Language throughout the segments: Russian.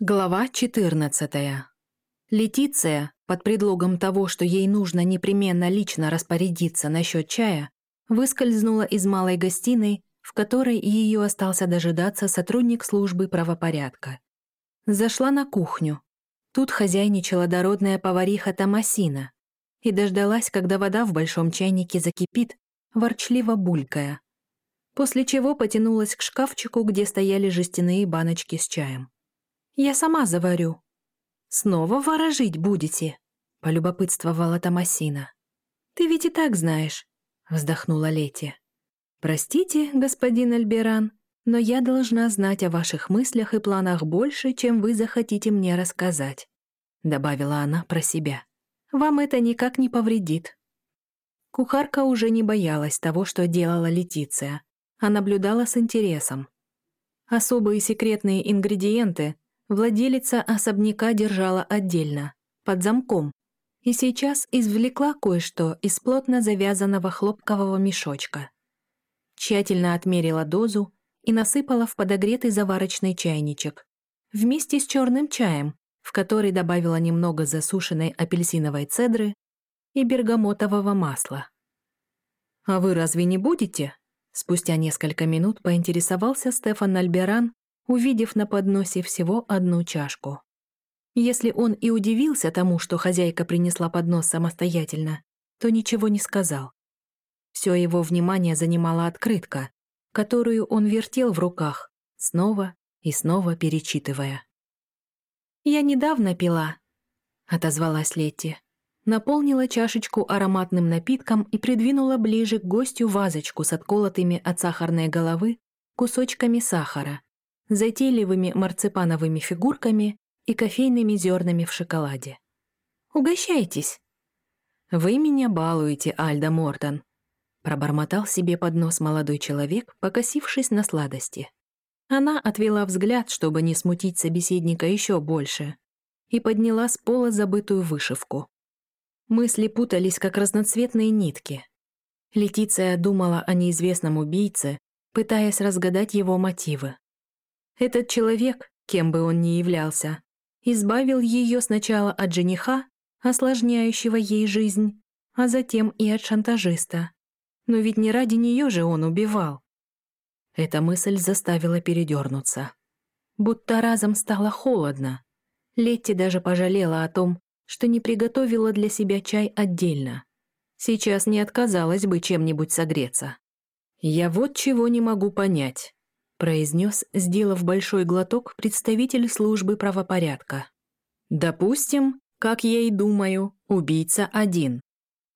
Глава 14. Летиция, под предлогом того, что ей нужно непременно лично распорядиться насчет чая, выскользнула из малой гостиной, в которой ее остался дожидаться сотрудник службы правопорядка. Зашла на кухню. Тут хозяйничала дородная повариха Томасина и дождалась, когда вода в большом чайнике закипит, ворчливо булькая. После чего потянулась к шкафчику, где стояли жестяные баночки с чаем. Я сама заварю». «Снова ворожить будете?» — полюбопытствовала Томасина. «Ты ведь и так знаешь», — вздохнула Лети. «Простите, господин Альберан, но я должна знать о ваших мыслях и планах больше, чем вы захотите мне рассказать», — добавила она про себя. «Вам это никак не повредит». Кухарка уже не боялась того, что делала Летиция, а наблюдала с интересом. Особые секретные ингредиенты владелица особняка держала отдельно, под замком, и сейчас извлекла кое-что из плотно завязанного хлопкового мешочка. Тщательно отмерила дозу и насыпала в подогретый заварочный чайничек, вместе с черным чаем, в который добавила немного засушенной апельсиновой цедры и бергамотового масла. «А вы разве не будете?» Спустя несколько минут поинтересовался Стефан Альберан, увидев на подносе всего одну чашку. Если он и удивился тому, что хозяйка принесла поднос самостоятельно, то ничего не сказал. Все его внимание занимала открытка, которую он вертел в руках, снова и снова перечитывая. «Я недавно пила», — отозвалась Летти. Наполнила чашечку ароматным напитком и придвинула ближе к гостю вазочку с отколотыми от сахарной головы кусочками сахара, затейливыми марципановыми фигурками и кофейными зернами в шоколаде. «Угощайтесь!» «Вы меня балуете, Альда Мортон», — пробормотал себе под нос молодой человек, покосившись на сладости. Она отвела взгляд, чтобы не смутить собеседника еще больше, и подняла с пола забытую вышивку. Мысли путались, как разноцветные нитки. Летиция думала о неизвестном убийце, пытаясь разгадать его мотивы. Этот человек, кем бы он ни являлся, избавил ее сначала от жениха, осложняющего ей жизнь, а затем и от шантажиста. Но ведь не ради нее же он убивал. Эта мысль заставила передернуться. Будто разом стало холодно. Летти даже пожалела о том, что не приготовила для себя чай отдельно. Сейчас не отказалась бы чем-нибудь согреться. Я вот чего не могу понять произнес, сделав большой глоток, представитель службы правопорядка. «Допустим, как я и думаю, убийца один.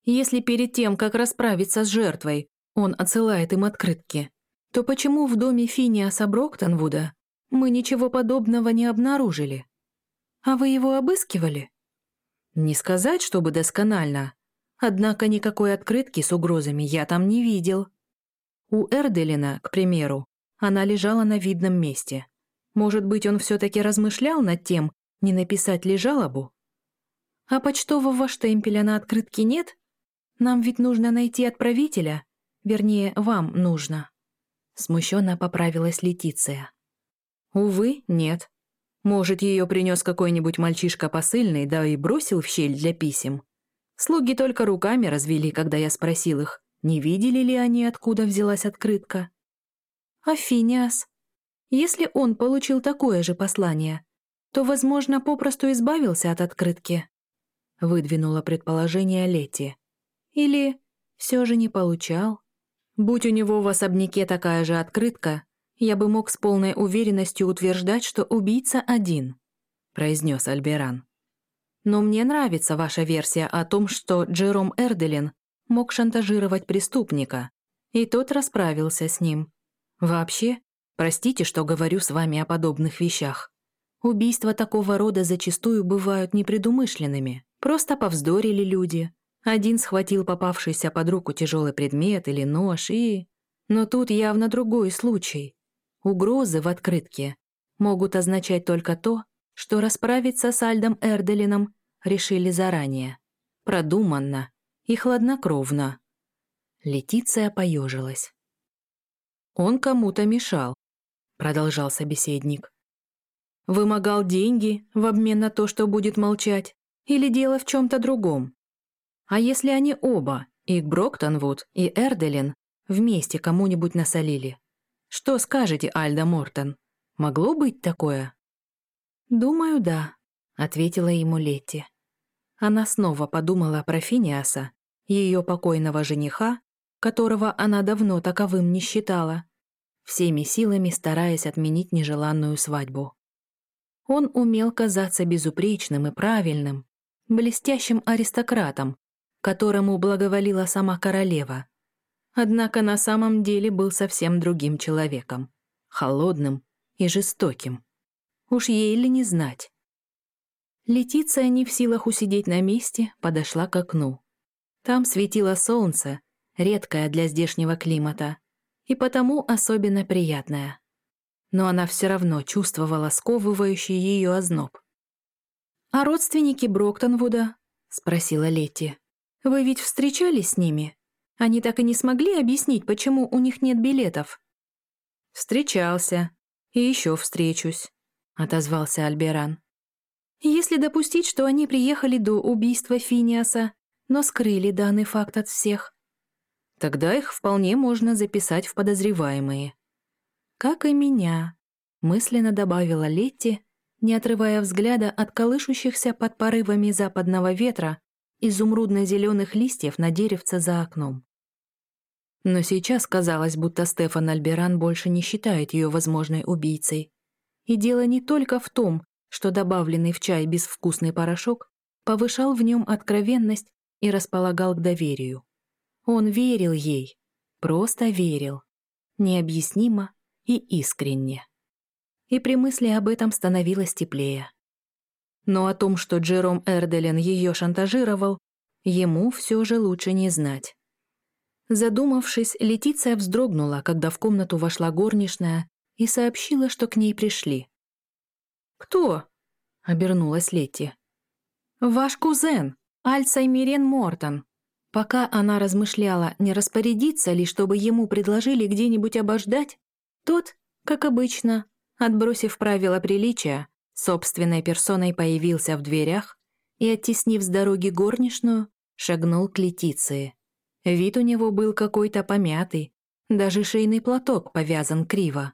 Если перед тем, как расправиться с жертвой, он отсылает им открытки, то почему в доме Финиаса Броктонвуда мы ничего подобного не обнаружили? А вы его обыскивали? Не сказать, чтобы досконально. Однако никакой открытки с угрозами я там не видел. У Эрделина, к примеру, она лежала на видном месте. Может быть, он все-таки размышлял над тем, не написать ли жалобу? А почтового штемпеля на открытке нет? Нам ведь нужно найти отправителя. Вернее, вам нужно. Смущенно поправилась Летиция. Увы, нет. Может, ее принес какой-нибудь мальчишка посыльный, да и бросил в щель для писем. Слуги только руками развели, когда я спросил их, не видели ли они, откуда взялась открытка. А Финиас? Если он получил такое же послание, то, возможно, попросту избавился от открытки. Выдвинула предположение Лети. Или все же не получал. Будь у него в особняке такая же открытка, я бы мог с полной уверенностью утверждать, что убийца один, произнес Альберан. Но мне нравится ваша версия о том, что Джером Эрделин мог шантажировать преступника, и тот расправился с ним. Вообще, простите, что говорю с вами о подобных вещах. Убийства такого рода зачастую бывают непредумышленными. Просто повздорили люди. Один схватил попавшийся под руку тяжелый предмет или нож и... Но тут явно другой случай. Угрозы в открытке могут означать только то, что расправиться с Альдом Эрделином решили заранее. Продуманно и хладнокровно. Летиция поежилась. «Он кому-то мешал», — продолжал собеседник. Вымогал деньги в обмен на то, что будет молчать? Или дело в чем-то другом? А если они оба, и Броктонвуд, и Эрделин, вместе кому-нибудь насолили? Что скажете, Альда Мортон? Могло быть такое? «Думаю, да», — ответила ему Летти. Она снова подумала про Финиаса, ее покойного жениха, которого она давно таковым не считала, всеми силами стараясь отменить нежеланную свадьбу. Он умел казаться безупречным и правильным, блестящим аристократом, которому благоволила сама королева. Однако на самом деле был совсем другим человеком, холодным и жестоким. Уж ей ли не знать. Летиция, не в силах усидеть на месте, подошла к окну. Там светило солнце, редкое для здешнего климата, и потому особенно приятное. Но она все равно чувствовала сковывающий ее озноб. «А родственники Броктонвуда?» — спросила Летти. «Вы ведь встречались с ними? Они так и не смогли объяснить, почему у них нет билетов?» «Встречался. И еще встречусь», — отозвался Альберан. «Если допустить, что они приехали до убийства Финиаса, но скрыли данный факт от всех, тогда их вполне можно записать в подозреваемые». «Как и меня», — мысленно добавила Летти, не отрывая взгляда от колышущихся под порывами западного ветра изумрудно-зеленых листьев на деревце за окном. Но сейчас казалось, будто Стефан Альберан больше не считает ее возможной убийцей. И дело не только в том, что добавленный в чай безвкусный порошок повышал в нем откровенность и располагал к доверию. Он верил ей, просто верил, необъяснимо и искренне и при мысли об этом становилось теплее. Но о том, что Джером Эрделен ее шантажировал, ему все же лучше не знать. Задумавшись, Летиция вздрогнула, когда в комнату вошла горничная и сообщила, что к ней пришли. «Кто?» — обернулась Летти. «Ваш кузен, Альцаймирен Мортон». Пока она размышляла, не распорядиться ли, чтобы ему предложили где-нибудь обождать, тот, как обычно, Отбросив правила приличия, собственной персоной появился в дверях и, оттеснив с дороги горничную, шагнул к Летиции. Вид у него был какой-то помятый, даже шейный платок повязан криво.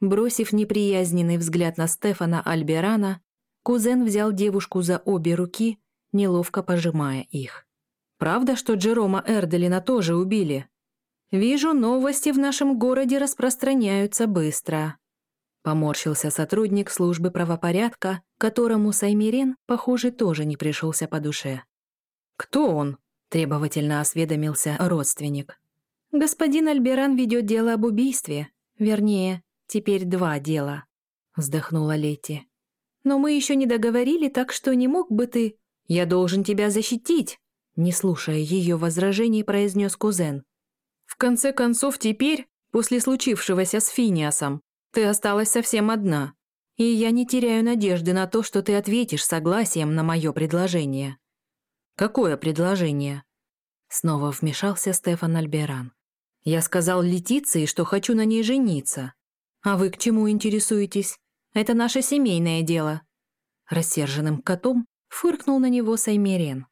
Бросив неприязненный взгляд на Стефана Альберана, кузен взял девушку за обе руки, неловко пожимая их. «Правда, что Джерома Эрделина тоже убили? Вижу, новости в нашем городе распространяются быстро». Поморщился сотрудник службы правопорядка, которому Саймирен, похоже, тоже не пришелся по душе. «Кто он?» – требовательно осведомился родственник. «Господин Альберан ведет дело об убийстве. Вернее, теперь два дела», – вздохнула Летти. «Но мы еще не договорили, так что не мог бы ты...» «Я должен тебя защитить!» Не слушая ее возражений, произнес кузен. «В конце концов, теперь, после случившегося с Финиасом, ты осталась совсем одна, и я не теряю надежды на то, что ты ответишь согласием на мое предложение». «Какое предложение?» Снова вмешался Стефан Альберан. «Я сказал Летиции, что хочу на ней жениться. А вы к чему интересуетесь? Это наше семейное дело». Рассерженным котом фыркнул на него Саймерен.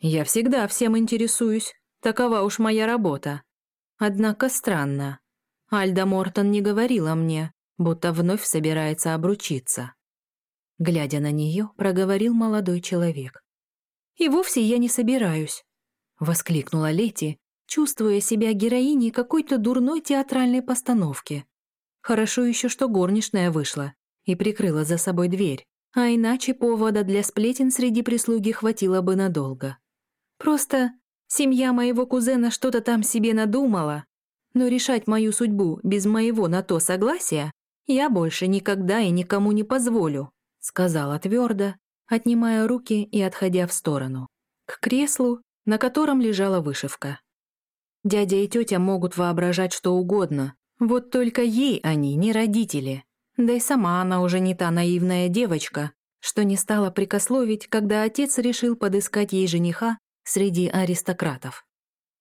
«Я всегда всем интересуюсь. Такова уж моя работа. Однако странно. Альда Мортон не говорила мне, будто вновь собирается обручиться. Глядя на нее, проговорил молодой человек. «И вовсе я не собираюсь», — воскликнула Лети, чувствуя себя героиней какой-то дурной театральной постановки. Хорошо еще, что горничная вышла и прикрыла за собой дверь, а иначе повода для сплетен среди прислуги хватило бы надолго. Просто семья моего кузена что-то там себе надумала, но решать мою судьбу без моего на то согласия я больше никогда и никому не позволю», сказала твердо, отнимая руки и отходя в сторону, к креслу, на котором лежала вышивка. Дядя и тетя могут воображать что угодно, вот только ей они не родители. Да и сама она уже не та наивная девочка, что не стала прикословить, когда отец решил подыскать ей жениха среди аристократов.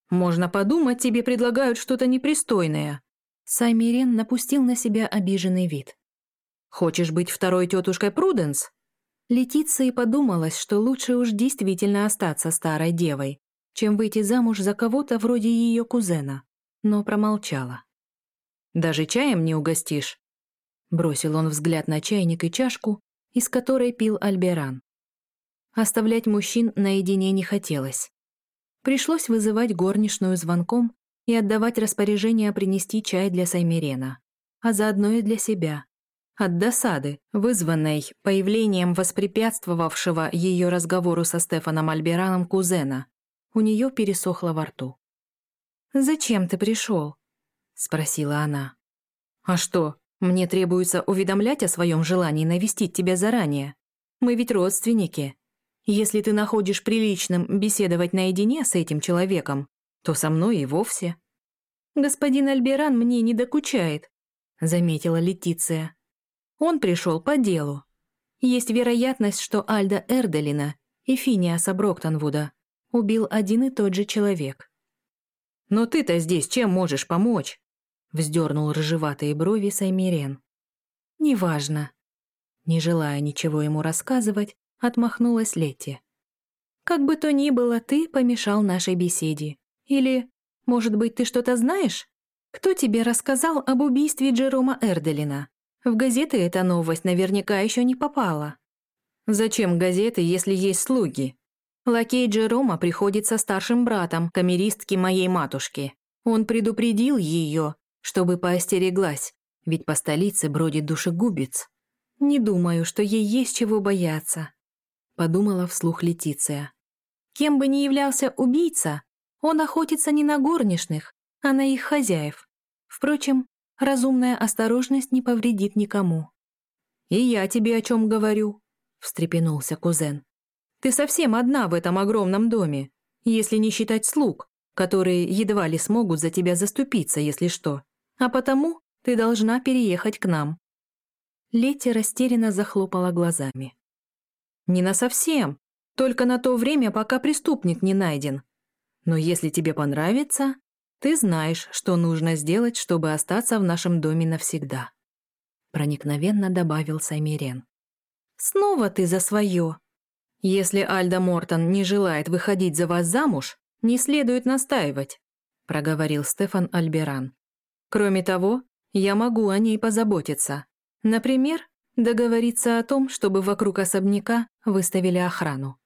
Можно подумать, тебе предлагают что-то непристойное». Саймирен напустил на себя обиженный вид. Хочешь быть второй тетушкой Пруденс?» Летиции подумалось, что лучше уж действительно остаться старой девой, чем выйти замуж за кого-то вроде ее кузена, но промолчала. «Даже чаем не угостишь?» Бросил он взгляд на чайник и чашку, из которой пил Альберан. Оставлять мужчин наедине не хотелось. Пришлось вызывать горничную звонком и отдавать распоряжение принести чай для Саймирена, а заодно и для себя. От досады, вызванной появлением воспрепятствовавшего ее разговору со Стефаном Альбераном кузена, у нее пересохло во рту. «Зачем ты пришел?» — спросила она. «А что, мне требуется уведомлять о своем желании навестить тебя заранее? Мы ведь родственники. Если ты находишь приличным беседовать наедине с этим человеком, то со мной и вовсе». «Господин Альберан мне не докучает», — заметила Летиция. «Он пришел по делу. Есть вероятность, что Альда Эрделина и Финиаса Броктонвуда убил один и тот же человек». «Но ты-то здесь чем можешь помочь?» — вздернул рыжеватые брови Саймирен. «Неважно». Не желая ничего ему рассказывать, отмахнулась Летти. «Как бы то ни было, ты помешал нашей беседе. Или, может быть, ты что-то знаешь? Кто тебе рассказал об убийстве Джерома Эрделина? В газеты эта новость наверняка еще не попала». «Зачем газеты, если есть слуги?» Лакей Джерома приходит со старшим братом, камеристки моей матушки. Он предупредил ее, чтобы поостереглась, ведь по столице бродит душегубец. Не думаю, что ей есть чего бояться подумала вслух Летиция. Кем бы ни являлся убийца, он охотится не на горничных, а на их хозяев. Впрочем, разумная осторожность не повредит никому. «И я тебе о чем говорю», — встрепенулся кузен. «Ты совсем одна в этом огромном доме, если не считать слуг, которые едва ли смогут за тебя заступиться, если что. А потому ты должна переехать к нам». Летти растерянно захлопала глазами. Не на совсем, только на то время, пока преступник не найден. Но если тебе понравится, ты знаешь, что нужно сделать, чтобы остаться в нашем доме навсегда. Проникновенно добавил Саймирен. Снова ты за свое. Если Альда Мортон не желает выходить за вас замуж, не следует настаивать, проговорил Стефан Альберан. Кроме того, я могу о ней позаботиться. Например, Договориться о том, чтобы вокруг особняка выставили охрану.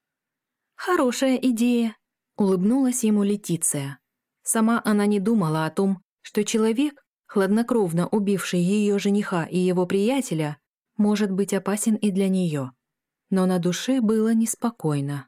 «Хорошая идея», — улыбнулась ему Летиция. Сама она не думала о том, что человек, хладнокровно убивший ее жениха и его приятеля, может быть опасен и для нее. Но на душе было неспокойно.